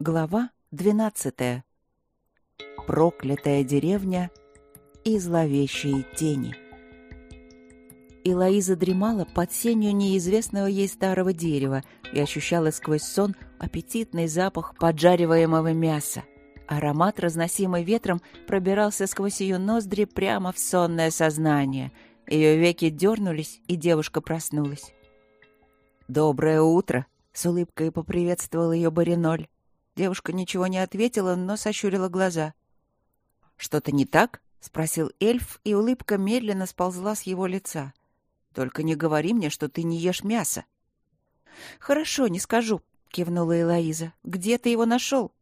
Глава двенадцатая. Проклятая деревня и зловещие тени. Илоиза дремала под сенью неизвестного ей старого дерева и ощущала сквозь сон аппетитный запах поджариваемого мяса. Аромат, разносимый ветром, пробирался сквозь ее ноздри прямо в сонное сознание. Ее веки дернулись, и девушка проснулась. «Доброе утро!» — с улыбкой поприветствовал ее Бариноль. Девушка ничего не ответила, но сощурила глаза. «Что-то не так?» — спросил эльф, и улыбка медленно сползла с его лица. «Только не говори мне, что ты не ешь мясо». «Хорошо, не скажу», — кивнула Элоиза. «Где ты его нашел?»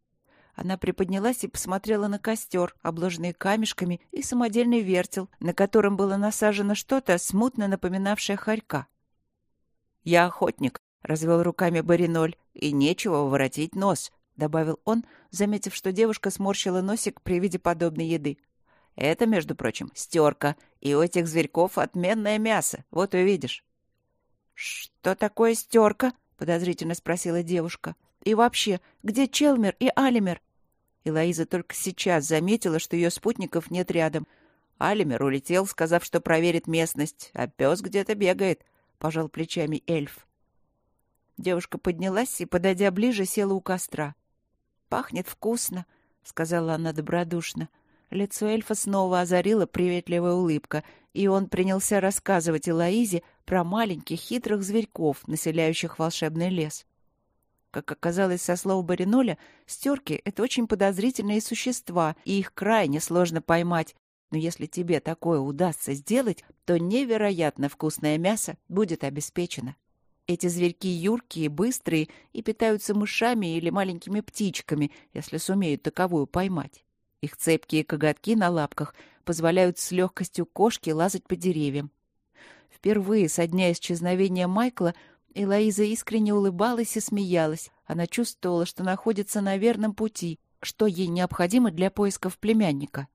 Она приподнялась и посмотрела на костер, обложенный камешками, и самодельный вертел, на котором было насажено что-то, смутно напоминавшее хорька. «Я охотник», — развел руками Бариноль, — «и нечего воротить нос», — добавил он, заметив, что девушка сморщила носик при виде подобной еды. «Это, между прочим, стерка, и у этих зверьков отменное мясо, вот увидишь». «Что такое стерка?» — подозрительно спросила девушка. «И вообще, где Челмер и Алимер?» Элоиза только сейчас заметила, что ее спутников нет рядом. Алимер улетел, сказав, что проверит местность, а пес где-то бегает, — пожал плечами эльф. Девушка поднялась и, подойдя ближе, села у костра. «Пахнет вкусно», — сказала она добродушно. Лицо эльфа снова озарила приветливая улыбка, и он принялся рассказывать Элоизе про маленьких хитрых зверьков, населяющих волшебный лес. Как оказалось со слов Бариноля, стерки — это очень подозрительные существа, и их крайне сложно поймать. Но если тебе такое удастся сделать, то невероятно вкусное мясо будет обеспечено. Эти зверьки юркие, быстрые и питаются мышами или маленькими птичками, если сумеют таковую поймать. Их цепкие коготки на лапках позволяют с легкостью кошки лазать по деревьям. Впервые со дня исчезновения Майкла Элоиза искренне улыбалась и смеялась. Она чувствовала, что находится на верном пути, что ей необходимо для поисков племянника.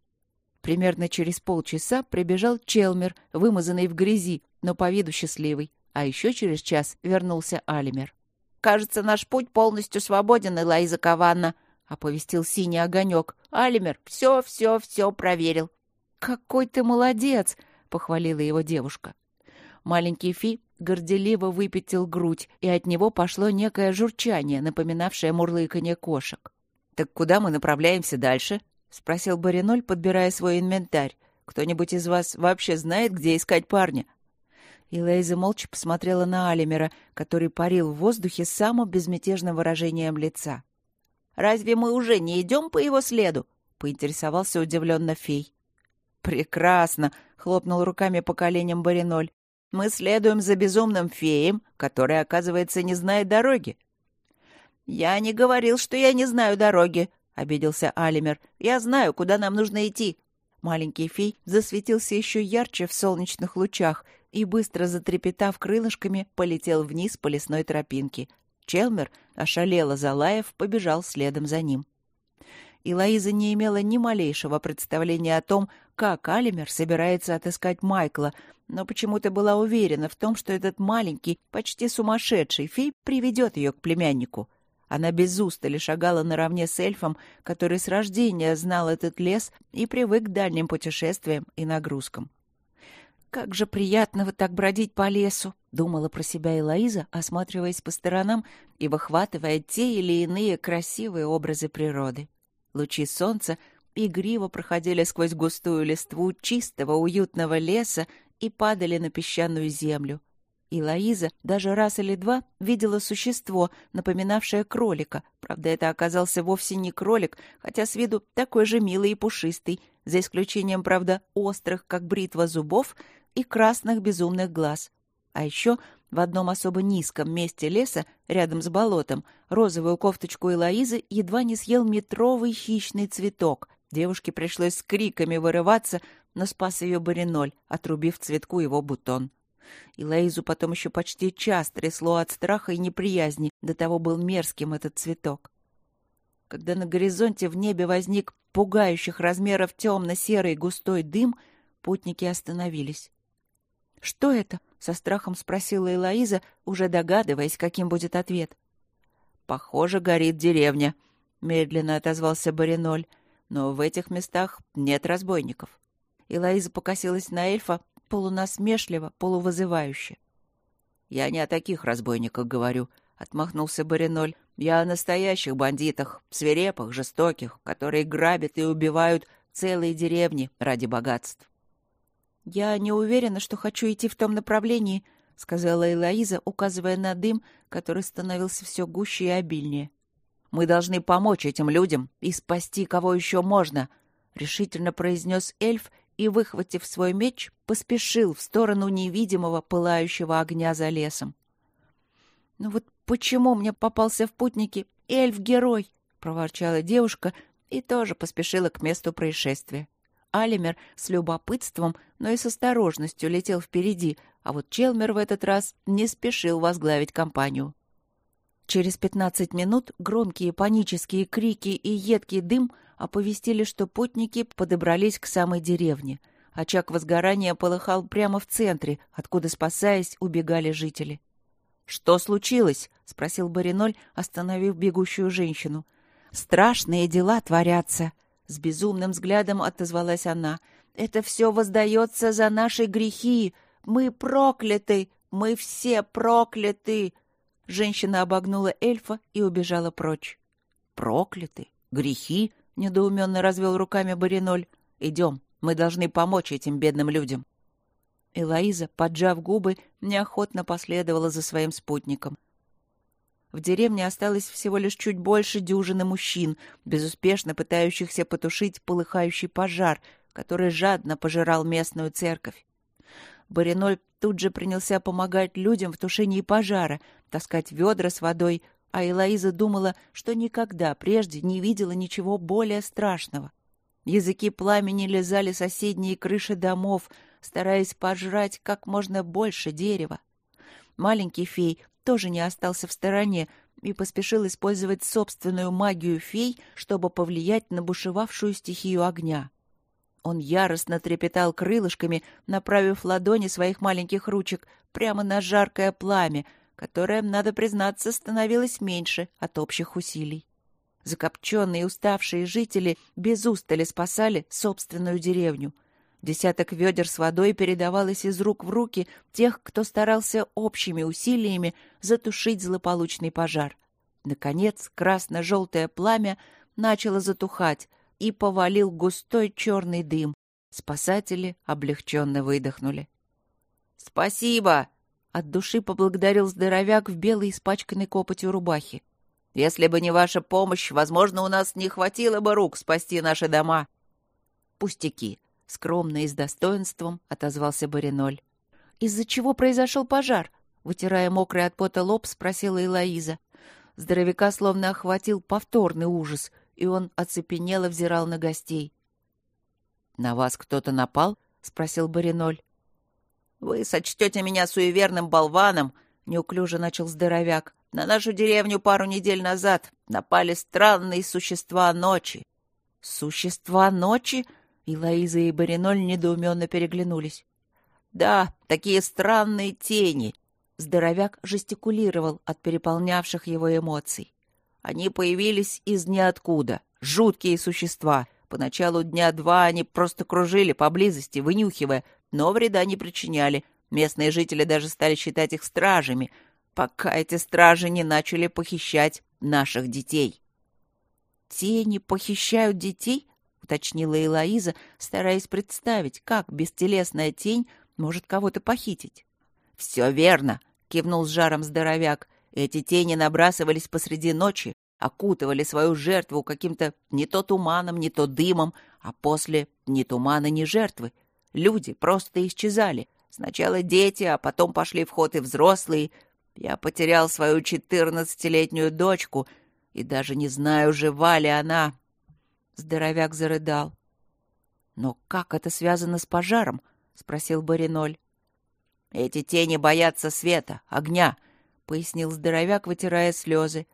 Примерно через полчаса прибежал Челмер, вымазанный в грязи, но по виду счастливый. А еще через час вернулся Алимер. «Кажется, наш путь полностью свободен, Элайза Каванна», — оповестил синий огонек. «Алимер все, все, все проверил». «Какой ты молодец!» — похвалила его девушка. Маленький Фи горделиво выпятил грудь, и от него пошло некое журчание, напоминавшее мурлыканье кошек. «Так куда мы направляемся дальше?» — спросил Бариноль, подбирая свой инвентарь. «Кто-нибудь из вас вообще знает, где искать парня?» И Лейза молча посмотрела на Алимера, который парил в воздухе с самым безмятежным выражением лица. «Разве мы уже не идем по его следу?» — поинтересовался удивленно фей. «Прекрасно!» — хлопнул руками по коленям Бариноль. Мы следуем за безумным феем, который, оказывается, не знает дороги. «Я не говорил, что я не знаю дороги», — обиделся Алимер. «Я знаю, куда нам нужно идти». Маленький фей засветился еще ярче в солнечных лучах и, быстро затрепетав крылышками, полетел вниз по лесной тропинке. Челмер, ошалело залаев, побежал следом за ним и Лоиза не имела ни малейшего представления о том, как Алимер собирается отыскать Майкла, но почему-то была уверена в том, что этот маленький, почти сумасшедший фей приведет ее к племяннику. Она без устали шагала наравне с эльфом, который с рождения знал этот лес и привык к дальним путешествиям и нагрузкам. «Как же приятно вот так бродить по лесу!» — думала про себя Элоиза, осматриваясь по сторонам и выхватывая те или иные красивые образы природы. Лучи солнца игриво проходили сквозь густую листву чистого уютного леса и падали на песчаную землю. И Лоиза даже раз или два видела существо, напоминавшее кролика. Правда, это оказался вовсе не кролик, хотя с виду такой же милый и пушистый, за исключением, правда, острых, как бритва зубов, и красных безумных глаз. А еще в одном особо низком месте леса, рядом с болотом, розовую кофточку Элоизы едва не съел метровый хищный цветок. Девушке пришлось с криками вырываться, но спас ее бариноль, отрубив цветку его бутон. И Лоизу потом еще почти час трясло от страха и неприязни, до того был мерзким этот цветок. Когда на горизонте в небе возник пугающих размеров темно-серый густой дым, путники остановились. «Что это?» — со страхом спросила Элоиза, уже догадываясь, каким будет ответ. «Похоже, горит деревня». — медленно отозвался Бариноль, — «но в этих местах нет разбойников». И Лоиза покосилась на эльфа полунасмешливо, полувызывающе. «Я не о таких разбойниках говорю», — отмахнулся Бариноль. «Я о настоящих бандитах, свирепых, жестоких, которые грабят и убивают целые деревни ради богатств». «Я не уверена, что хочу идти в том направлении», — сказала Элоиза, указывая на дым, который становился все гуще и обильнее. «Мы должны помочь этим людям и спасти кого еще можно», — решительно произнес эльф и, выхватив свой меч, поспешил в сторону невидимого пылающего огня за лесом. «Ну вот почему мне попался в путники эльф-герой?» — проворчала девушка и тоже поспешила к месту происшествия. Алимер с любопытством, но и с осторожностью летел впереди, а вот Челмер в этот раз не спешил возглавить компанию. Через пятнадцать минут громкие панические крики и едкий дым оповестили, что путники подобрались к самой деревне. Очаг возгорания полыхал прямо в центре, откуда, спасаясь, убегали жители. «Что случилось?» — спросил Бариноль, остановив бегущую женщину. «Страшные дела творятся!» — с безумным взглядом отозвалась она. «Это все воздается за наши грехи! Мы прокляты! Мы все прокляты!» Женщина обогнула эльфа и убежала прочь. «Прокляты? Грехи?» — недоуменно развел руками Бариноль. «Идем, мы должны помочь этим бедным людям». Элоиза, поджав губы, неохотно последовала за своим спутником. В деревне осталось всего лишь чуть больше дюжины мужчин, безуспешно пытающихся потушить полыхающий пожар, который жадно пожирал местную церковь. Бариноль тут же принялся помогать людям в тушении пожара, таскать ведра с водой, а Элоиза думала, что никогда прежде не видела ничего более страшного. Языки пламени лизали соседние крыши домов, стараясь пожрать как можно больше дерева. Маленький фей тоже не остался в стороне и поспешил использовать собственную магию фей, чтобы повлиять на бушевавшую стихию огня. Он яростно трепетал крылышками, направив ладони своих маленьких ручек прямо на жаркое пламя, которое, надо признаться, становилось меньше от общих усилий. Закопченные и уставшие жители без устали спасали собственную деревню. Десяток ведер с водой передавалось из рук в руки тех, кто старался общими усилиями затушить злополучный пожар. Наконец, красно-желтое пламя начало затухать, и повалил густой черный дым. Спасатели облегченно выдохнули. «Спасибо!» — от души поблагодарил здоровяк в белой испачканной копотью рубахе. «Если бы не ваша помощь, возможно, у нас не хватило бы рук спасти наши дома». «Пустяки!» — скромно и с достоинством отозвался Бариноль. «Из-за чего произошел пожар?» — вытирая мокрый от пота лоб, спросила Элоиза. Здоровяка словно охватил повторный ужас, и он оцепенело взирал на гостей. «На вас кто-то напал?» — спросил Бариноль. «Вы сочтете меня суеверным болваном», — неуклюже начал здоровяк. «На нашу деревню пару недель назад напали странные существа ночи». «Существа ночи?» — и Лоиза и Бариноль недоуменно переглянулись. «Да, такие странные тени», — здоровяк жестикулировал от переполнявших его эмоций. Они появились из ниоткуда. Жуткие существа. Поначалу дня два они просто кружили поблизости, вынюхивая, но вреда не причиняли. Местные жители даже стали считать их стражами, пока эти стражи не начали похищать наших детей. «Тени похищают детей?» — уточнила Элоиза, стараясь представить, как бестелесная тень может кого-то похитить. «Все верно», — кивнул с жаром здоровяк. Эти тени набрасывались посреди ночи, окутывали свою жертву каким-то не то туманом, не то дымом, а после ни тумана, ни жертвы. Люди просто исчезали. Сначала дети, а потом пошли в ход и взрослые. Я потерял свою четырнадцатилетнюю дочку и даже не знаю, жива ли она. Здоровяк зарыдал. «Но как это связано с пожаром?» — спросил Бариноль. «Эти тени боятся света, огня», пояснил здоровяк, вытирая слезы.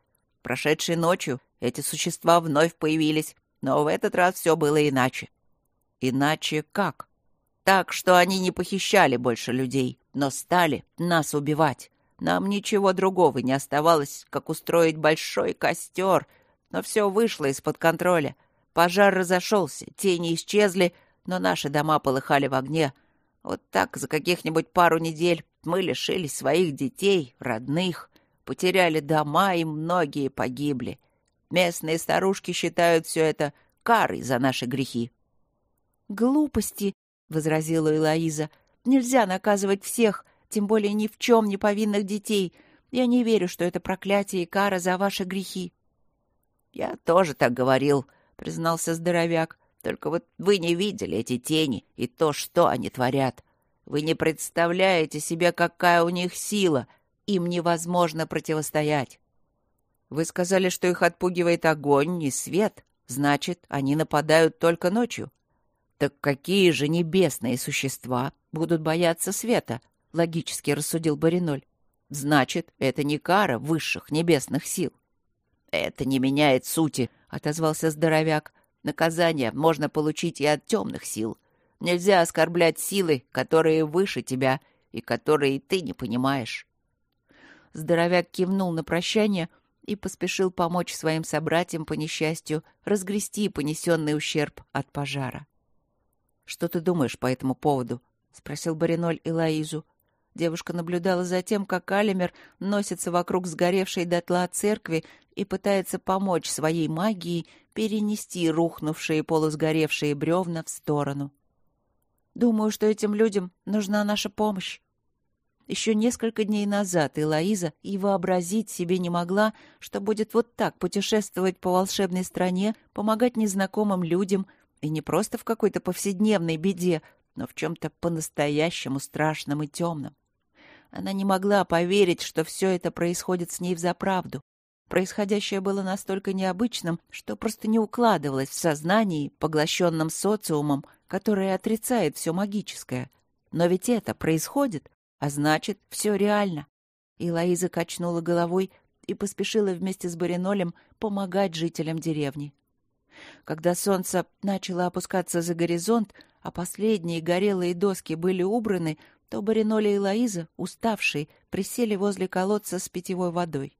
Прошедшей ночью эти существа вновь появились, но в этот раз все было иначе. Иначе как? Так, что они не похищали больше людей, но стали нас убивать. Нам ничего другого не оставалось, как устроить большой костер, Но все вышло из-под контроля. Пожар разошелся, тени исчезли, но наши дома полыхали в огне. Вот так за каких-нибудь пару недель мы лишились своих детей, родных, потеряли дома, и многие погибли. Местные старушки считают все это карой за наши грехи. «Глупости», — возразила Элоиза. «Нельзя наказывать всех, тем более ни в чем не повинных детей. Я не верю, что это проклятие и кара за ваши грехи». «Я тоже так говорил», — признался здоровяк. «Только вот вы не видели эти тени и то, что они творят. Вы не представляете себе, какая у них сила. Им невозможно противостоять. Вы сказали, что их отпугивает огонь и свет. Значит, они нападают только ночью. Так какие же небесные существа будут бояться света? Логически рассудил Бариноль. Значит, это не кара высших небесных сил. Это не меняет сути, отозвался здоровяк. Наказание можно получить и от темных сил. Нельзя оскорблять силы, которые выше тебя и которые ты не понимаешь. Здоровяк кивнул на прощание и поспешил помочь своим собратьям по несчастью разгрести понесенный ущерб от пожара. «Что ты думаешь по этому поводу?» — спросил Бариноль и Лаизу. Девушка наблюдала за тем, как Алимер носится вокруг сгоревшей дотла церкви и пытается помочь своей магией перенести рухнувшие полусгоревшие бревна в сторону. Думаю, что этим людям нужна наша помощь. Еще несколько дней назад Элоиза и вообразить себе не могла, что будет вот так путешествовать по волшебной стране, помогать незнакомым людям, и не просто в какой-то повседневной беде, но в чем-то по-настоящему страшном и темном. Она не могла поверить, что все это происходит с ней взаправду. Происходящее было настолько необычным, что просто не укладывалось в сознании, поглощенном социумом, которое отрицает все магическое. Но ведь это происходит, а значит, все реально. И Лоиза качнула головой и поспешила вместе с Баринолем помогать жителям деревни. Когда солнце начало опускаться за горизонт, а последние горелые доски были убраны, то Бариноля и Лоиза, уставшие, присели возле колодца с питьевой водой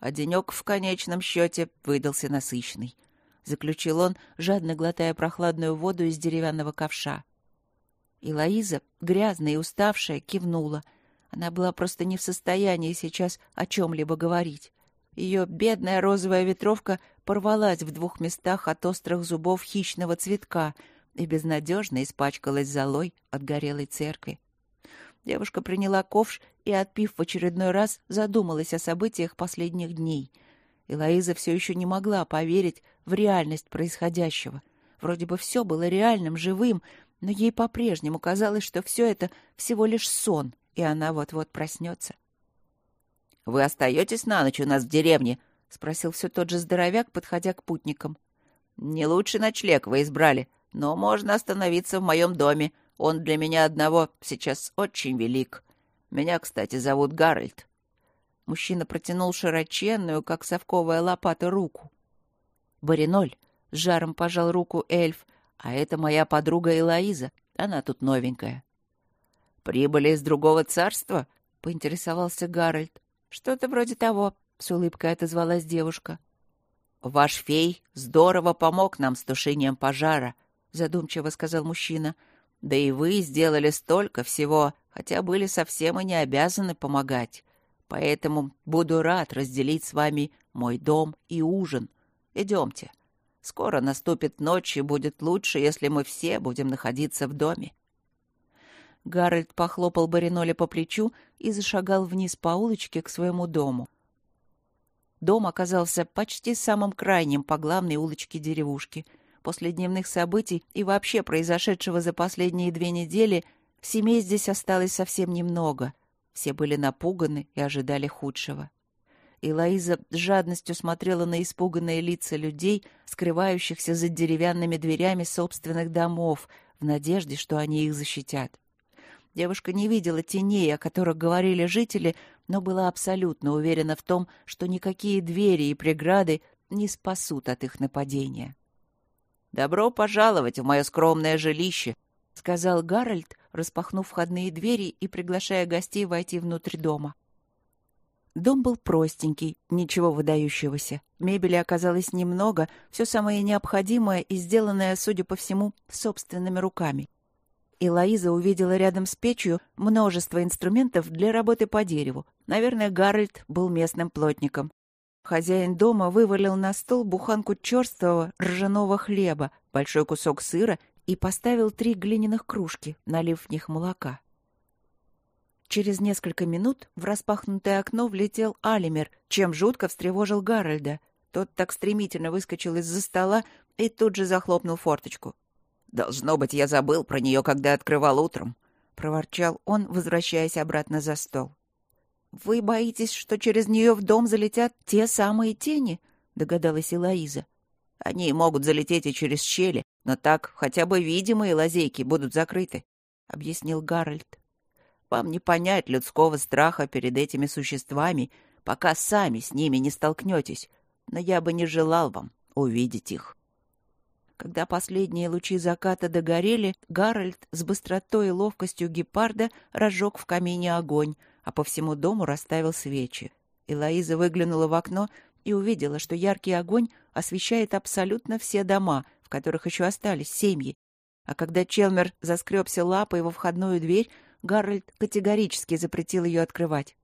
а денек в конечном счете выдался насыщенный. Заключил он, жадно глотая прохладную воду из деревянного ковша. И Лоиза, грязная и уставшая, кивнула. Она была просто не в состоянии сейчас о чем-либо говорить. Ее бедная розовая ветровка порвалась в двух местах от острых зубов хищного цветка и безнадежно испачкалась золой от горелой церкви. Девушка приняла ковш и, отпив в очередной раз, задумалась о событиях последних дней. И Лоиза все еще не могла поверить в реальность происходящего. Вроде бы все было реальным, живым, но ей по-прежнему казалось, что все это всего лишь сон, и она вот-вот проснется. — Вы остаетесь на ночь у нас в деревне? — спросил все тот же здоровяк, подходя к путникам. — Не лучший ночлег вы избрали, но можно остановиться в моем доме. Он для меня одного сейчас очень велик. Меня, кстати, зовут Гарольд. Мужчина протянул широченную, как совковая лопата, руку. Бариноль с жаром пожал руку эльф, а это моя подруга Элоиза. Она тут новенькая. «Прибыли из другого царства?» — поинтересовался Гарольд. «Что-то вроде того», — с улыбкой отозвалась девушка. «Ваш фей здорово помог нам с тушением пожара», — задумчиво сказал мужчина. Да и вы сделали столько всего, хотя были совсем и не обязаны помогать. Поэтому буду рад разделить с вами мой дом и ужин. Идемте. Скоро наступит ночь, и будет лучше, если мы все будем находиться в доме. Гарольд похлопал Бариноля по плечу и зашагал вниз по улочке к своему дому. Дом оказался почти самым крайним по главной улочке деревушки — После дневных событий и вообще произошедшего за последние две недели семей здесь осталось совсем немного. Все были напуганы и ожидали худшего. И Лоиза с жадностью смотрела на испуганные лица людей, скрывающихся за деревянными дверями собственных домов, в надежде, что они их защитят. Девушка не видела теней, о которых говорили жители, но была абсолютно уверена в том, что никакие двери и преграды не спасут от их нападения. «Добро пожаловать в мое скромное жилище», — сказал Гарольд, распахнув входные двери и приглашая гостей войти внутрь дома. Дом был простенький, ничего выдающегося. Мебели оказалось немного, все самое необходимое и сделанное, судя по всему, собственными руками. Элоиза увидела рядом с печью множество инструментов для работы по дереву. Наверное, Гарольд был местным плотником. Хозяин дома вывалил на стол буханку черствого ржаного хлеба, большой кусок сыра и поставил три глиняных кружки, налив в них молока. Через несколько минут в распахнутое окно влетел Алимер, чем жутко встревожил Гарольда. Тот так стремительно выскочил из-за стола и тут же захлопнул форточку. «Должно быть, я забыл про нее, когда открывал утром», — проворчал он, возвращаясь обратно за стол. «Вы боитесь, что через нее в дом залетят те самые тени?» — догадалась Элоиза. «Они могут залететь и через щели, но так хотя бы видимые лазейки будут закрыты», — объяснил Гарольд. Вам не понять людского страха перед этими существами, пока сами с ними не столкнетесь, но я бы не желал вам увидеть их. Когда последние лучи заката догорели, Гарольд с быстротой и ловкостью гепарда разжег в камине огонь, а по всему дому расставил свечи. И Лоиза выглянула в окно и увидела, что яркий огонь освещает абсолютно все дома, в которых еще остались семьи. А когда Челмер заскребся лапой во входную дверь, Гарольд категорически запретил ее открывать.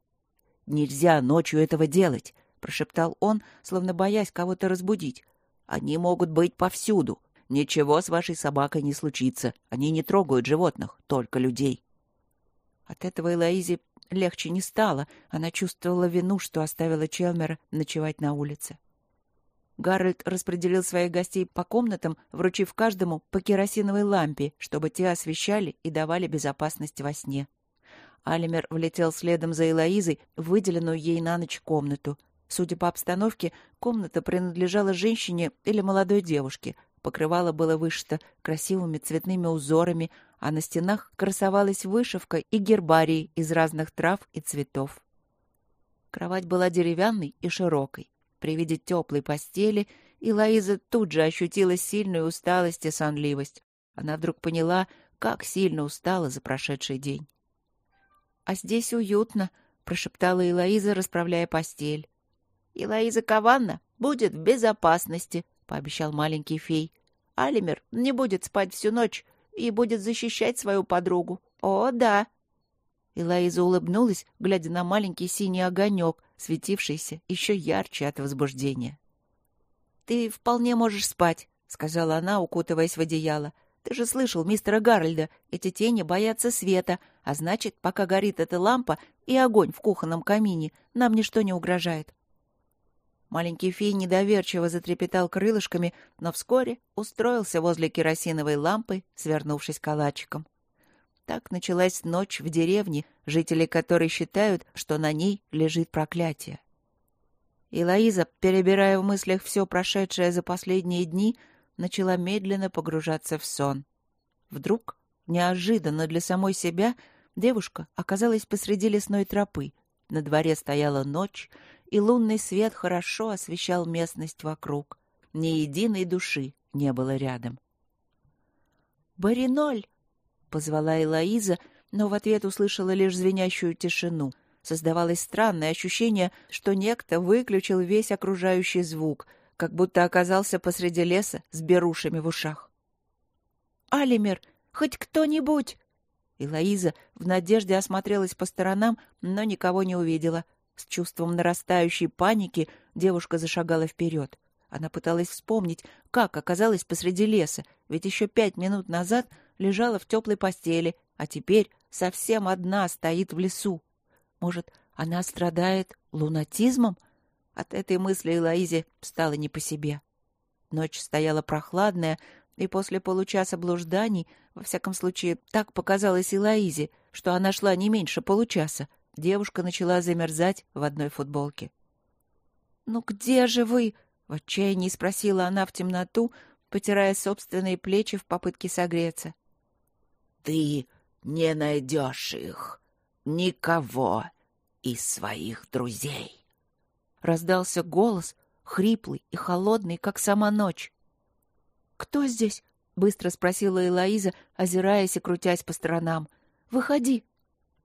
«Нельзя ночью этого делать», — прошептал он, словно боясь кого-то разбудить. «Они могут быть повсюду. Ничего с вашей собакой не случится. Они не трогают животных, только людей». От этого Элоизе легче не стало. Она чувствовала вину, что оставила Челмера ночевать на улице. Гарольд распределил своих гостей по комнатам, вручив каждому по керосиновой лампе, чтобы те освещали и давали безопасность во сне. Алимер влетел следом за Элоизой в выделенную ей на ночь комнату. Судя по обстановке, комната принадлежала женщине или молодой девушке. Покрывало было вышито красивыми цветными узорами, а на стенах красовалась вышивка и гербарий из разных трав и цветов. Кровать была деревянной и широкой. При виде теплой постели и тут же ощутила сильную усталость и сонливость. Она вдруг поняла, как сильно устала за прошедший день. — А здесь уютно, — прошептала Элоиза, расправляя постель. — Элоиза Каванна будет в безопасности, — пообещал маленький фей. — Алимер не будет спать всю ночь и будет защищать свою подругу. О, да! Элоиза улыбнулась, глядя на маленький синий огонек, светившийся еще ярче от возбуждения. «Ты вполне можешь спать», — сказала она, укутываясь в одеяло. «Ты же слышал мистера Гарольда, эти тени боятся света, а значит, пока горит эта лампа и огонь в кухонном камине, нам ничто не угрожает». Маленький фей недоверчиво затрепетал крылышками, но вскоре устроился возле керосиновой лампы, свернувшись калачиком. Так началась ночь в деревне, жители которой считают, что на ней лежит проклятие. И перебирая в мыслях все прошедшее за последние дни, начала медленно погружаться в сон. Вдруг, неожиданно для самой себя, девушка оказалась посреди лесной тропы. На дворе стояла ночь, и лунный свет хорошо освещал местность вокруг. Ни единой души не было рядом. «Бариноль!» позвала Элоиза, но в ответ услышала лишь звенящую тишину. Создавалось странное ощущение, что некто выключил весь окружающий звук, как будто оказался посреди леса с берушами в ушах. «Алимер, хоть кто-нибудь!» Элоиза в надежде осмотрелась по сторонам, но никого не увидела. С чувством нарастающей паники девушка зашагала вперед. Она пыталась вспомнить, как оказалась посреди леса, ведь еще пять минут назад лежала в теплой постели, а теперь совсем одна стоит в лесу. Может, она страдает лунатизмом? От этой мысли Элоизе стало не по себе. Ночь стояла прохладная, и после получаса блужданий, во всяком случае, так показалось Элоизе, что она шла не меньше получаса, девушка начала замерзать в одной футболке. «Ну где же вы?» — в отчаянии спросила она в темноту, потирая собственные плечи в попытке согреться ты не найдешь их, никого из своих друзей. Раздался голос, хриплый и холодный, как сама ночь. «Кто здесь?» — быстро спросила Элоиза, озираясь и крутясь по сторонам. «Выходи!»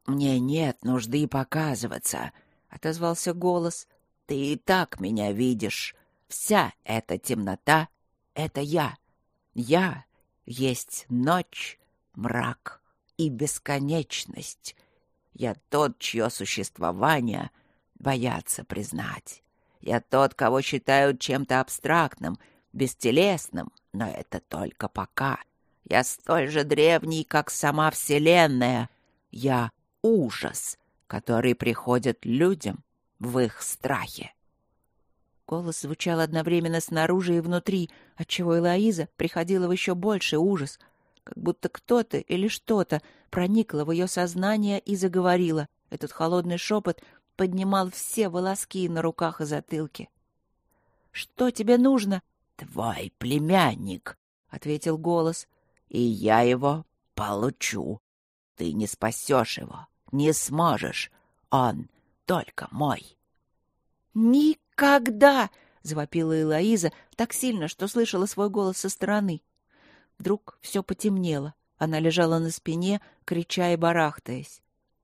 «Мне нет нужды показываться», —— отозвался голос. «Ты и так меня видишь. Вся эта темнота — это я. Я есть ночь, мрак и бесконечность. Я тот, чье существование боятся признать. Я тот, кого считают чем-то абстрактным, бестелесным, но это только пока. Я столь же древний, как сама Вселенная. Я ужас, который приходит людям в их страхе. Голос звучал одновременно снаружи и внутри, отчего Элоиза приходила в еще больший ужас, как будто кто-то или что-то проникло в ее сознание и заговорило. Этот холодный шепот поднимал все волоски на руках и затылке. «Что тебе нужно?» «Твой племянник», — ответил голос, — «и я его получу. Ты не спасешь его, не сможешь. Он только мой». «Никогда!» — завопила Элоиза так сильно, что слышала свой голос со стороны. Вдруг все потемнело. Она лежала на спине, крича и барахтаясь.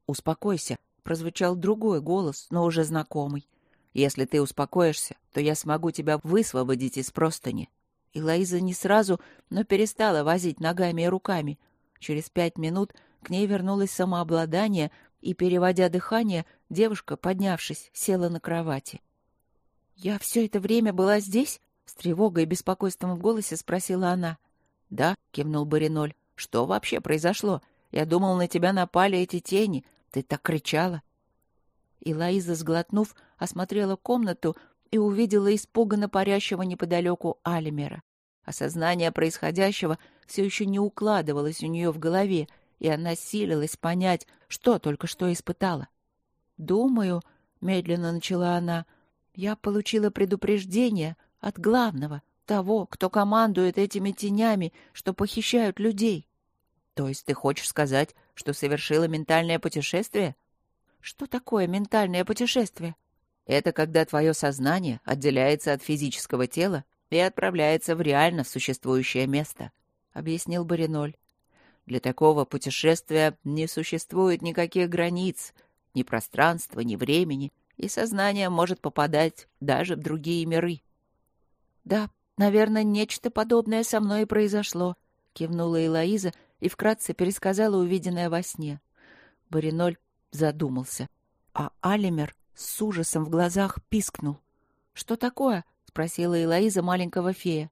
«Успокойся!» — прозвучал другой голос, но уже знакомый. «Если ты успокоишься, то я смогу тебя высвободить из простыни». И не сразу, но перестала возить ногами и руками. Через пять минут к ней вернулось самообладание, и, переводя дыхание, девушка, поднявшись, села на кровати. «Я все это время была здесь?» — с тревогой и беспокойством в голосе спросила она. «Да», — кивнул Бариноль. «Что вообще произошло? Я думал, на тебя напали эти тени. Ты так кричала». И Лоиза, сглотнув, осмотрела комнату и увидела испуганно парящего неподалеку Алимера. Осознание происходящего все еще не укладывалось у нее в голове, и она силилась понять, что только что испытала. «Думаю», — медленно начала она, — «я получила предупреждение от главного, того, кто командует этими тенями, что похищают людей». «То есть ты хочешь сказать, что совершила ментальное путешествие?» «Что такое ментальное путешествие?» «Это когда твое сознание отделяется от физического тела и отправляется в реально существующее место», — объяснил Бариноль. Для такого путешествия не существует никаких границ, ни пространства, ни времени, и сознание может попадать даже в другие миры. «Да, наверное, нечто подобное со мной и произошло», — кивнула Элоиза и вкратце пересказала увиденное во сне. Бариноль задумался, а Алимер с ужасом в глазах пискнул. «Что такое?» — спросила Элоиза маленького фея.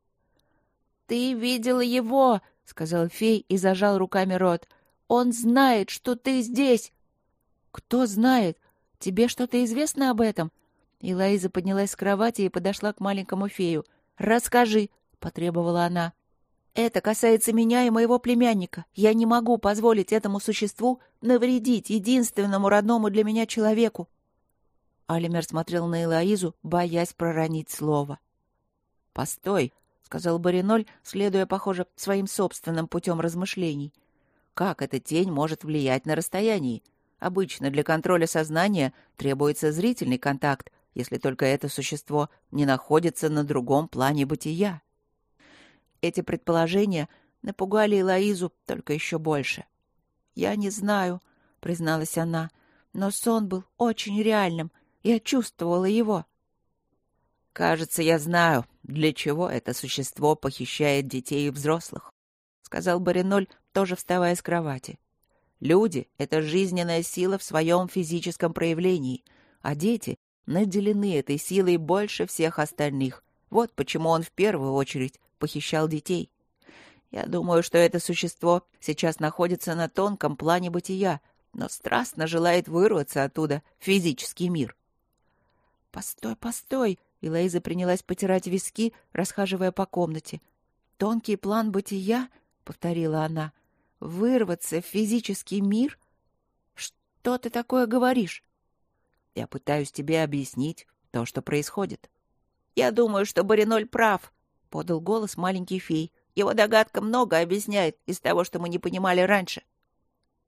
«Ты видела его!» — сказал фей и зажал руками рот. «Он знает, что ты здесь!» «Кто знает? Тебе что-то известно об этом?» И Лаиза поднялась с кровати и подошла к маленькому фею. «Расскажи!» — потребовала она. «Это касается меня и моего племянника. Я не могу позволить этому существу навредить единственному родному для меня человеку». Алимер смотрел на Элоизу, боясь проронить слово. «Постой!» Сказал Бариноль, следуя, похоже, своим собственным путем размышлений. Как эта тень может влиять на расстоянии? Обычно для контроля сознания требуется зрительный контакт, если только это существо не находится на другом плане бытия. Эти предположения напугали Элоизу только еще больше. «Я не знаю», — призналась она, — «но сон был очень реальным. Я чувствовала его». «Кажется, я знаю, для чего это существо похищает детей и взрослых», — сказал Бариноль, тоже вставая с кровати. «Люди — это жизненная сила в своем физическом проявлении, а дети наделены этой силой больше всех остальных. Вот почему он в первую очередь похищал детей. Я думаю, что это существо сейчас находится на тонком плане бытия, но страстно желает вырваться оттуда в физический мир». «Постой, постой!» И Лейза принялась потирать виски, расхаживая по комнате. «Тонкий план бытия?» — повторила она. «Вырваться в физический мир? Что ты такое говоришь?» «Я пытаюсь тебе объяснить то, что происходит». «Я думаю, что Бариноль прав», — подал голос маленький фей. «Его догадка много объясняет из того, что мы не понимали раньше».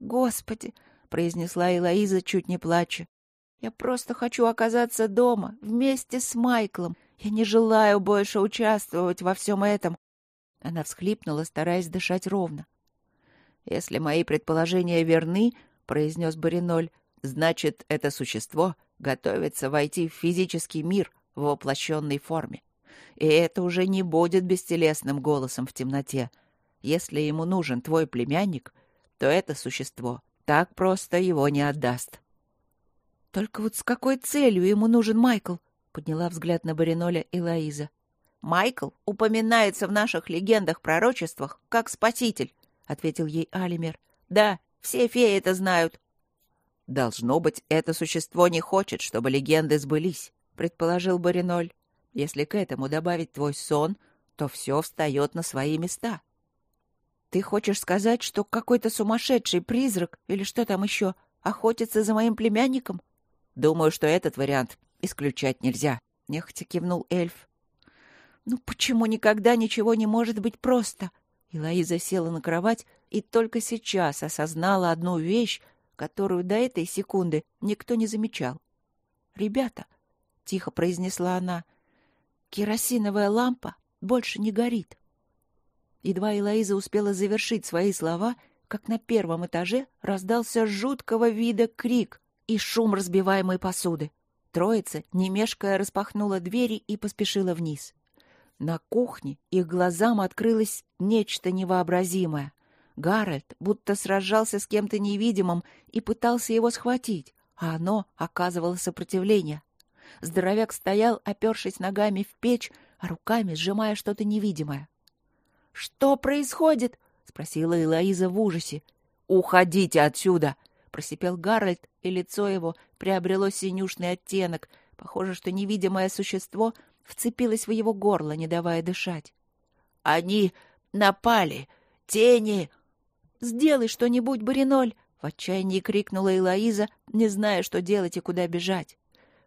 «Господи!» — произнесла Элоиза, чуть не плача. Я просто хочу оказаться дома, вместе с Майклом. Я не желаю больше участвовать во всем этом. Она всхлипнула, стараясь дышать ровно. «Если мои предположения верны, — произнес Бариноль, — значит, это существо готовится войти в физический мир в воплощенной форме. И это уже не будет бестелесным голосом в темноте. Если ему нужен твой племянник, то это существо так просто его не отдаст. Только вот с какой целью ему нужен Майкл? Подняла взгляд на Бариноля и Лоиза. Майкл упоминается в наших легендах-пророчествах как спаситель, ответил ей Алимер. Да, все феи это знают. Должно быть, это существо не хочет, чтобы легенды сбылись, предположил Бариноль. Если к этому добавить твой сон, то все встает на свои места. Ты хочешь сказать, что какой-то сумасшедший призрак или что там еще охотится за моим племянником? Думаю, что этот вариант исключать нельзя, нехотя кивнул эльф. Ну почему никогда ничего не может быть просто? И села на кровать и только сейчас осознала одну вещь, которую до этой секунды никто не замечал. «Ребята», — тихо произнесла она, — «керосиновая лампа больше не горит». Едва Элоиза успела завершить свои слова, как на первом этаже раздался жуткого вида крик и шум разбиваемой посуды. Троица, не мешкая, распахнула двери и поспешила вниз. На кухне их глазам открылось нечто невообразимое. Гарольд будто сражался с кем-то невидимым и пытался его схватить, а оно оказывало сопротивление. Здоровяк стоял, опершись ногами в печь, а руками сжимая что-то невидимое. «Что происходит?» — спросила Элоиза в ужасе. «Уходите отсюда!» Просипел Гарольд, и лицо его приобрело синюшный оттенок. Похоже, что невидимое существо вцепилось в его горло, не давая дышать. «Они напали! Тени!» «Сделай что-нибудь, Бариноль!» — в отчаянии крикнула Элоиза, не зная, что делать и куда бежать.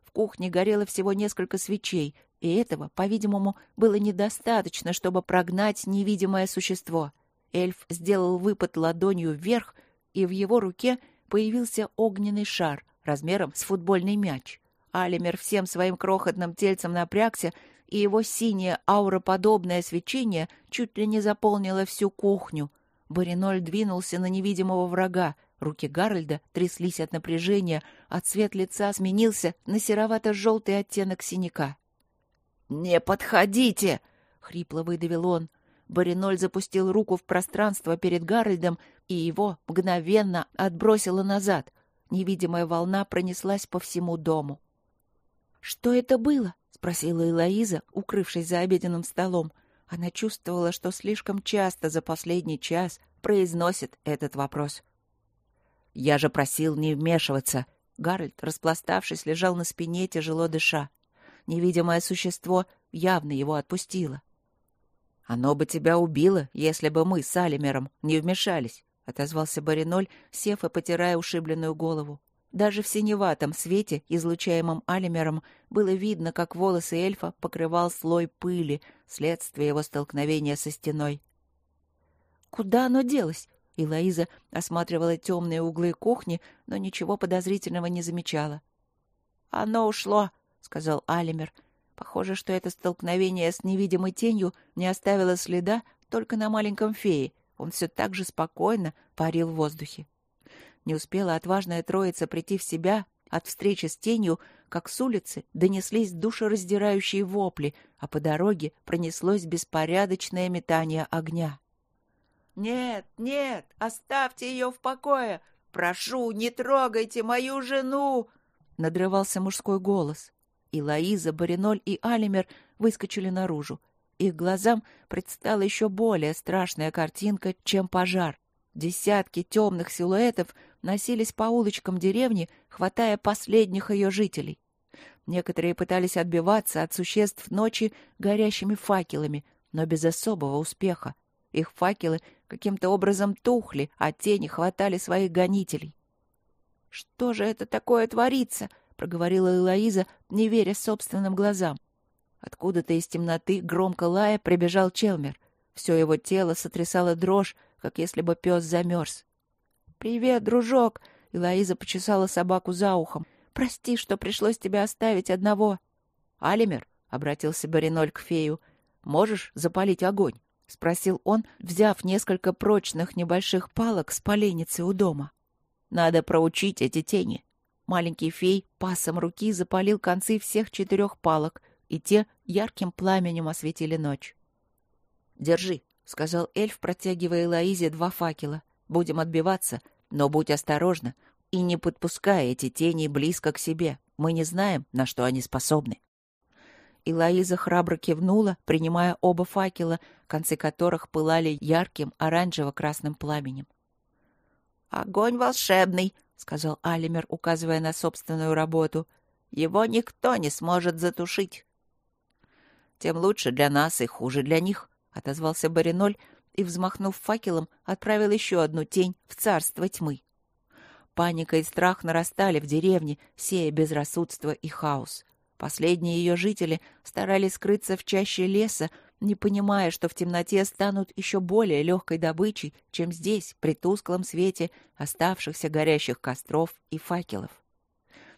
В кухне горело всего несколько свечей, и этого, по-видимому, было недостаточно, чтобы прогнать невидимое существо. Эльф сделал выпад ладонью вверх, и в его руке появился огненный шар размером с футбольный мяч. Алимер всем своим крохотным тельцем напрягся, и его синее ауроподобное свечение чуть ли не заполнило всю кухню. Бариноль двинулся на невидимого врага. Руки Гарольда тряслись от напряжения, а цвет лица сменился на серовато-желтый оттенок синяка. «Не подходите!» — хрипло выдавил он. Бариноль запустил руку в пространство перед Гарольдом, и его мгновенно отбросило назад. Невидимая волна пронеслась по всему дому. «Что это было?» — спросила Элоиза, укрывшись за обеденным столом. Она чувствовала, что слишком часто за последний час произносит этот вопрос. «Я же просил не вмешиваться!» Гарольд, распластавшись, лежал на спине, тяжело дыша. Невидимое существо явно его отпустило. «Оно бы тебя убило, если бы мы с Алимером не вмешались», — отозвался Бариноль, сев и потирая ушибленную голову. Даже в синеватом свете, излучаемом Алимером, было видно, как волосы эльфа покрывал слой пыли, следствие его столкновения со стеной. «Куда оно делось?» И осматривала темные углы кухни, но ничего подозрительного не замечала. «Оно ушло», — сказал Алимер, — Похоже, что это столкновение с невидимой тенью не оставило следа только на маленьком фее. Он все так же спокойно парил в воздухе. Не успела отважная троица прийти в себя от встречи с тенью, как с улицы донеслись душераздирающие вопли, а по дороге пронеслось беспорядочное метание огня. «Нет, нет, оставьте ее в покое! Прошу, не трогайте мою жену!» — надрывался мужской голос. И Лоиза, Бариноль и Алимер выскочили наружу. Их глазам предстала еще более страшная картинка, чем пожар. Десятки темных силуэтов носились по улочкам деревни, хватая последних ее жителей. Некоторые пытались отбиваться от существ ночи горящими факелами, но без особого успеха. Их факелы каким-то образом тухли, а тени хватали своих гонителей. «Что же это такое творится?» проговорила Элоиза, не веря собственным глазам. Откуда-то из темноты, громко лая, прибежал Челмер. Все его тело сотрясало дрожь, как если бы пес замерз. «Привет, дружок!» — Элоиза почесала собаку за ухом. «Прости, что пришлось тебя оставить одного». «Алимер», — обратился Бариноль к фею, — «можешь запалить огонь?» — спросил он, взяв несколько прочных небольших палок с поленницы у дома. «Надо проучить эти тени. Маленький фей пасом руки запалил концы всех четырех палок, и те ярким пламенем осветили ночь. «Держи», — сказал эльф, протягивая Лоизе два факела. «Будем отбиваться, но будь осторожна и не подпускай эти тени близко к себе. Мы не знаем, на что они способны». И Лоиза храбро кивнула, принимая оба факела, концы которых пылали ярким оранжево-красным пламенем. «Огонь волшебный!» — сказал Алимер, указывая на собственную работу. «Его никто не сможет затушить». «Тем лучше для нас и хуже для них», — отозвался Бариноль и, взмахнув факелом, отправил еще одну тень в царство тьмы. Паника и страх нарастали в деревне, сея безрассудство и хаос. Последние ее жители старались скрыться в чаще леса, не понимая, что в темноте станут еще более легкой добычей, чем здесь, при тусклом свете оставшихся горящих костров и факелов.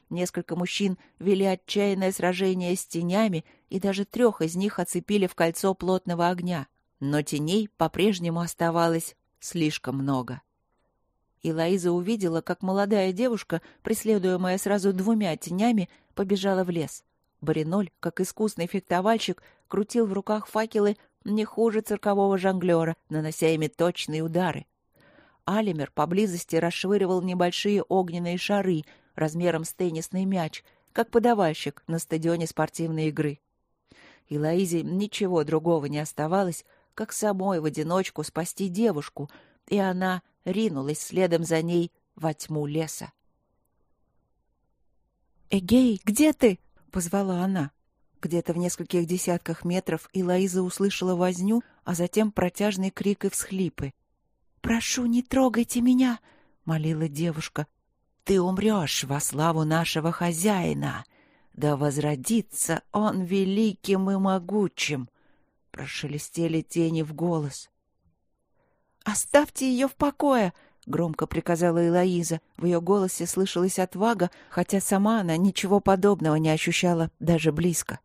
Несколько мужчин вели отчаянное сражение с тенями, и даже трех из них оцепили в кольцо плотного огня. Но теней по-прежнему оставалось слишком много. И Лоиза увидела, как молодая девушка, преследуемая сразу двумя тенями, побежала в лес. Бариноль, как искусный фехтовальщик, крутил в руках факелы не хуже циркового жонглера, нанося ими точные удары. Алимер поблизости расшвыривал небольшие огненные шары размером с теннисный мяч, как подавальщик на стадионе спортивной игры. И Лоизе ничего другого не оставалось, как самой в одиночку спасти девушку, и она ринулась следом за ней во тьму леса. «Эгей, где ты?» — позвала она. Где-то в нескольких десятках метров Илоиза услышала возню, а затем протяжный крик и всхлипы. «Прошу, не трогайте меня!» — молила девушка. «Ты умрешь во славу нашего хозяина! Да возродится он великим и могучим!» Прошелестели тени в голос. «Оставьте ее в покое!» — громко приказала Элоиза. В ее голосе слышалась отвага, хотя сама она ничего подобного не ощущала даже близко.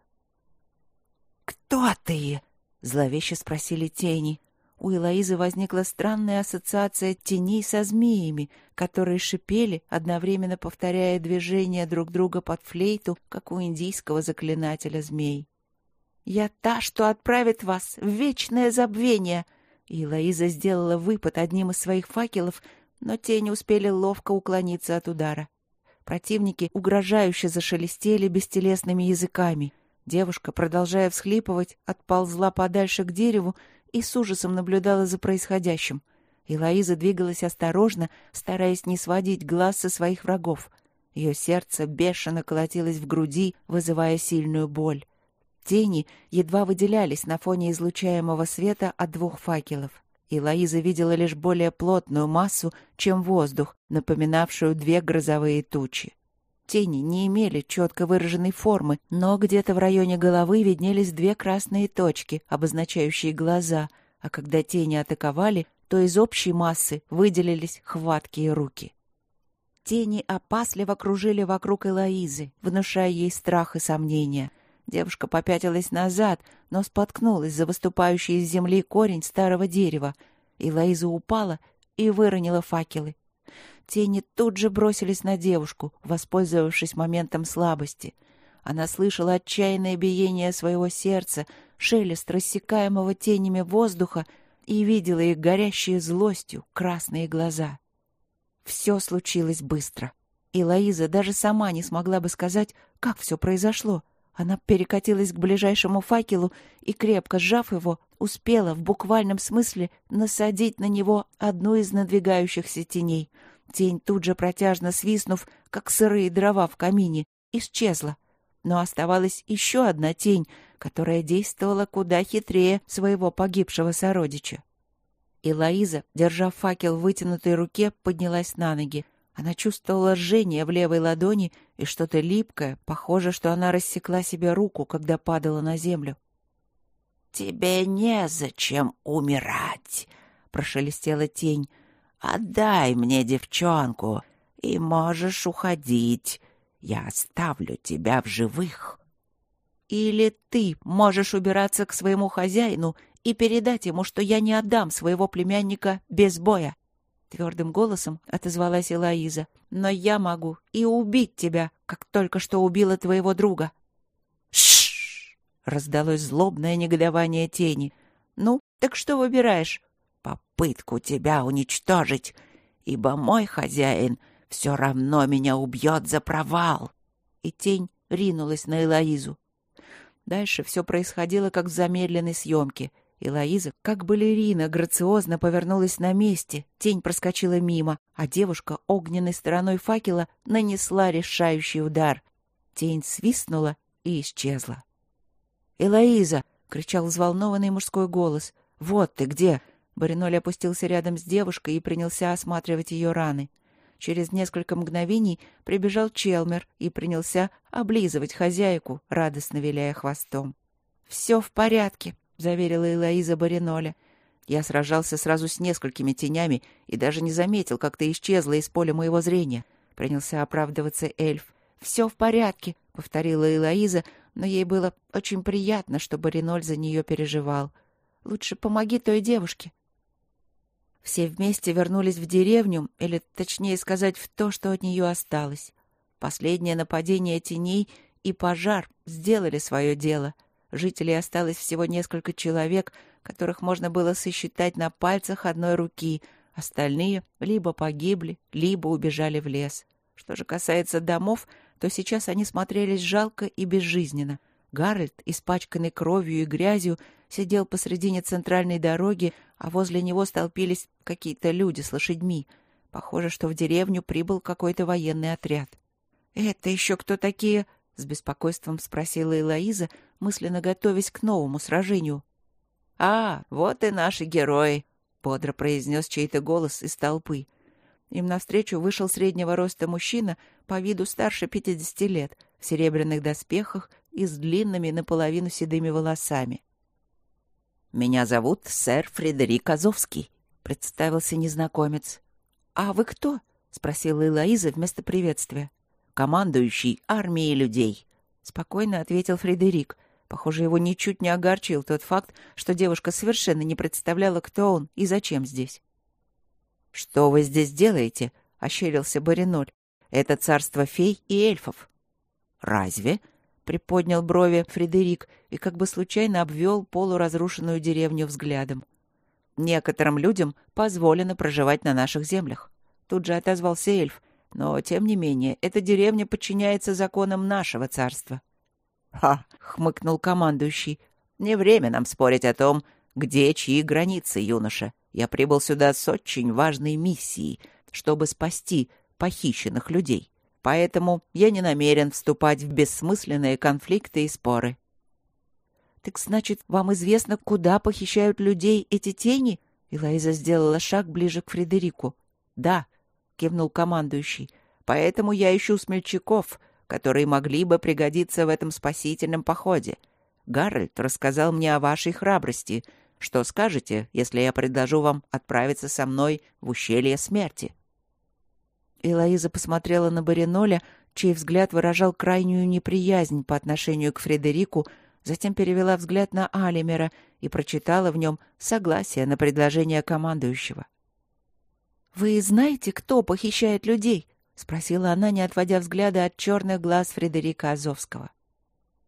«Кто ты?» — зловеще спросили тени. У Элоизы возникла странная ассоциация теней со змеями, которые шипели, одновременно повторяя движения друг друга под флейту, как у индийского заклинателя змей. «Я та, что отправит вас в вечное забвение!» И Лоиза сделала выпад одним из своих факелов, но тени успели ловко уклониться от удара. Противники угрожающе зашелестели бестелесными языками. Девушка, продолжая всхлипывать, отползла подальше к дереву и с ужасом наблюдала за происходящим. И Лоиза двигалась осторожно, стараясь не сводить глаз со своих врагов. Ее сердце бешено колотилось в груди, вызывая сильную боль. Тени едва выделялись на фоне излучаемого света от двух факелов. И Лоиза видела лишь более плотную массу, чем воздух, напоминавшую две грозовые тучи. Тени не имели четко выраженной формы, но где-то в районе головы виднелись две красные точки, обозначающие глаза, а когда тени атаковали, то из общей массы выделились хваткие руки. Тени опасливо кружили вокруг Элоизы, внушая ей страх и сомнения — Девушка попятилась назад, но споткнулась за выступающий из земли корень старого дерева, и Лоиза упала и выронила факелы. Тени тут же бросились на девушку, воспользовавшись моментом слабости. Она слышала отчаянное биение своего сердца, шелест рассекаемого тенями воздуха и видела их горящие злостью красные глаза. Все случилось быстро. И Лоиза даже сама не смогла бы сказать, как все произошло — она перекатилась к ближайшему факелу и, крепко сжав его, успела в буквальном смысле насадить на него одну из надвигающихся теней. Тень, тут же протяжно свистнув, как сырые дрова в камине, исчезла. Но оставалась еще одна тень, которая действовала куда хитрее своего погибшего сородича. И Лоиза, держа факел в вытянутой руке, поднялась на ноги. Она чувствовала жжение в левой ладони и что-то липкое. Похоже, что она рассекла себе руку, когда падала на землю. «Тебе незачем умирать», — прошелестела тень. «Отдай мне девчонку, и можешь уходить. Я оставлю тебя в живых». «Или ты можешь убираться к своему хозяину и передать ему, что я не отдам своего племянника без боя». — твердым голосом отозвалась Элоиза. «Но я могу и убить тебя, как только что убила твоего друга». «Ш-ш-ш!» раздалось злобное негодование тени. «Ну, так что выбираешь?» «Попытку тебя уничтожить, ибо мой хозяин все равно меня убьет за провал!» И тень ринулась на Элоизу. Дальше все происходило, как в замедленной съемке. И Лоиза, как балерина, грациозно повернулась на месте, тень проскочила мимо, а девушка огненной стороной факела нанесла решающий удар. Тень свистнула и исчезла. «Элоиза!» — кричал взволнованный мужской голос. «Вот ты где!» Бариноль опустился рядом с девушкой и принялся осматривать ее раны. Через несколько мгновений прибежал Челмер и принялся облизывать хозяйку, радостно виляя хвостом. «Все в порядке», — заверила Элоиза Бариноля. «Я сражался сразу с несколькими тенями и даже не заметил, как ты исчезла из поля моего зрения», — принялся оправдываться эльф. «Все в порядке», — повторила Элоиза, но ей было очень приятно, что Бариноль за нее переживал. «Лучше помоги той девушке». Все вместе вернулись в деревню, или, точнее сказать, в то, что от нее осталось. Последнее нападение теней и пожар сделали свое дело. Жителей осталось всего несколько человек, которых можно было сосчитать на пальцах одной руки. Остальные либо погибли, либо убежали в лес. Что же касается домов, то сейчас они смотрелись жалко и безжизненно. Гарольд, испачканный кровью и грязью, сидел посредине центральной дороги, а возле него столпились какие-то люди с лошадьми. Похоже, что в деревню прибыл какой-то военный отряд. «Это еще кто такие?» — с беспокойством спросила Элоиза, мысленно готовясь к новому сражению. «А, вот и наши герои!» — бодро произнес чей-то голос из толпы. Им навстречу вышел среднего роста мужчина, по виду старше пятидесяти лет, в серебряных доспехах и с длинными наполовину седыми волосами. «Меня зовут сэр Фредерик Азовский», — представился незнакомец. «А вы кто?» — спросила Элоиза вместо приветствия. «Командующий армией людей», — спокойно ответил Фредерик. Похоже, его ничуть не огорчил тот факт, что девушка совершенно не представляла, кто он и зачем здесь. «Что вы здесь делаете?» — ощерился Бариноль. «Это царство фей и эльфов». «Разве?» Приподнял брови Фредерик и как бы случайно обвел полуразрушенную деревню взглядом. «Некоторым людям позволено проживать на наших землях», — тут же отозвался эльф. «Но, тем не менее, эта деревня подчиняется законам нашего царства». «Ха!» — хмыкнул командующий. «Не время нам спорить о том, где чьи границы, юноша. Я прибыл сюда с очень важной миссией, чтобы спасти похищенных людей поэтому я не намерен вступать в бессмысленные конфликты и споры. «Так значит, вам известно, куда похищают людей эти тени?» Элайза сделала шаг ближе к Фредерику. «Да», — кивнул командующий, — «поэтому я ищу смельчаков, которые могли бы пригодиться в этом спасительном походе. Гарольд рассказал мне о вашей храбрости. Что скажете, если я предложу вам отправиться со мной в ущелье смерти?» Элоиза посмотрела на Бариноля, чей взгляд выражал крайнюю неприязнь по отношению к Фредерику, затем перевела взгляд на Алимера и прочитала в нем согласие на предложение командующего. «Вы знаете, кто похищает людей?» — спросила она, не отводя взгляда от черных глаз Фредерика Азовского.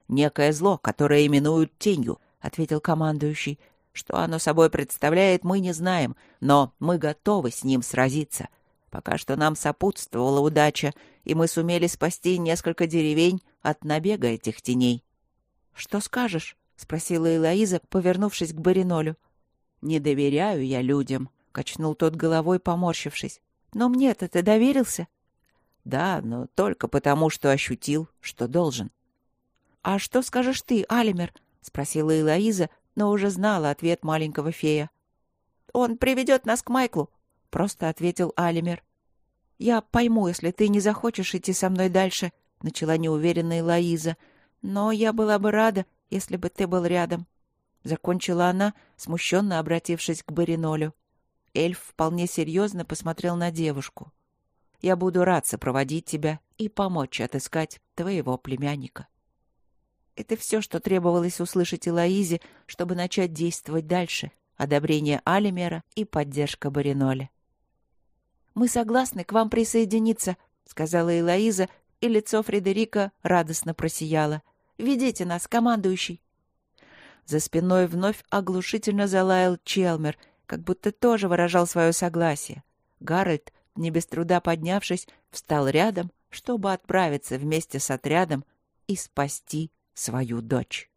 «Некое зло, которое именуют тенью», — ответил командующий. «Что оно собой представляет, мы не знаем, но мы готовы с ним сразиться. Пока что нам сопутствовала удача, и мы сумели спасти несколько деревень от набега этих теней. — Что скажешь? — спросила Элоиза, повернувшись к Баринолю. — Не доверяю я людям, — качнул тот головой, поморщившись. — Но мне-то ты доверился? — Да, но только потому, что ощутил, что должен. — А что скажешь ты, Алимер? — спросила Элоиза, но уже знала ответ маленького фея. — Он приведет нас к Майклу, — просто ответил Алимер. «Я пойму, если ты не захочешь идти со мной дальше», — начала неуверенная Лоиза. «Но я была бы рада, если бы ты был рядом». Закончила она, смущенно обратившись к Баринолю. Эльф вполне серьезно посмотрел на девушку. «Я буду рад сопроводить тебя и помочь отыскать твоего племянника». Это все, что требовалось услышать Элоизе, чтобы начать действовать дальше. Одобрение Алимера и поддержка Бариноля. Мы согласны к вам присоединиться», — сказала Элоиза, и лицо Фредерика радостно просияло. «Ведите нас, командующий». За спиной вновь оглушительно залаял Челмер, как будто тоже выражал свое согласие. Гарольд, не без труда поднявшись, встал рядом, чтобы отправиться вместе с отрядом и спасти свою дочь.